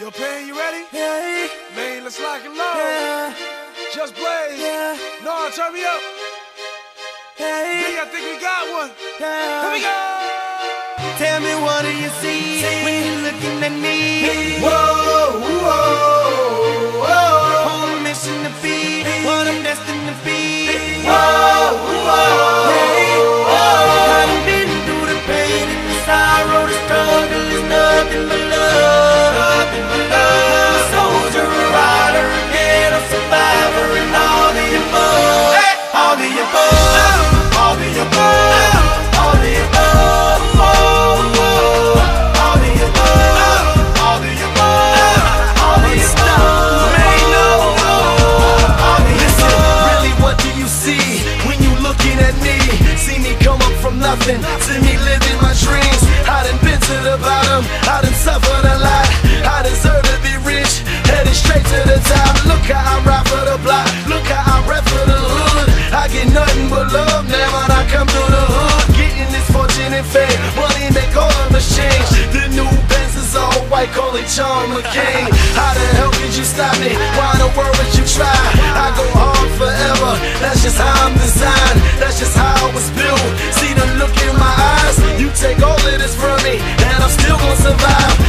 Yo, Pain, you ready? Yeah, Man, let's lock and load. yeah, Just blaze. yeah, No, turn me up. yeah, Big, I think we got one. yeah. Here we go. Tell me what do you see come through the hood. Getting this fortune and fame, money make all us change. The new Benz is all white, call it John McCain. How the hell could you stop me? Why in the world would you try? I go hard forever, that's just how I'm designed. That's just how I was built. See the look in my eyes, you take all of this from me, and I'm still gonna survive.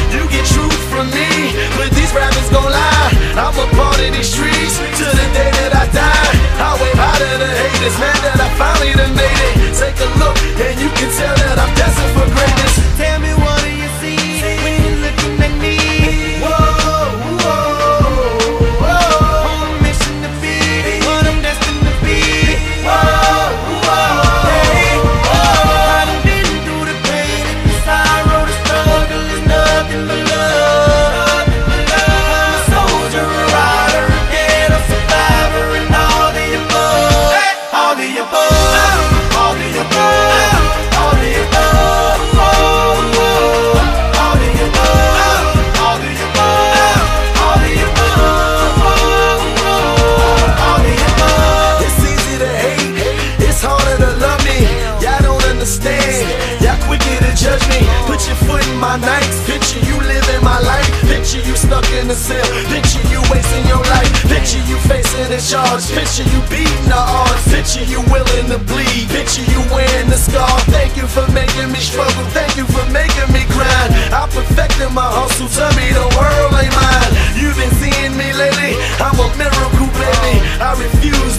My nights, picture you living my life. Picture you stuck in the cell, picture you wasting your life. Picture you facing a charge, picture you beating the odds. Picture you willing to bleed, picture you wearing the scar. Thank you for making me struggle, thank you for making me grind.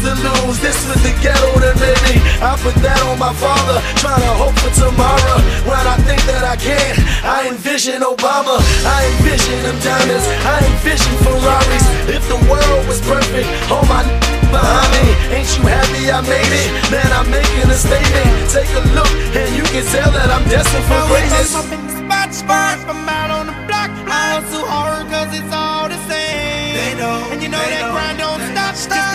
To lose, this was the ghetto that made me. I put that on my father, trying to hope for tomorrow. When I think that I can't, I envision Obama, I envision them diamonds, I envision Ferraris. If the world was perfect, all my behind me, ain't you happy I made it? Man, I'm making a statement. Take a look, and you can tell that I'm destined for greatness. Up in the spot, spot, I'm out on the block. I hustle hard cause it's all the same. They know, And you know that grind don't stop. stop.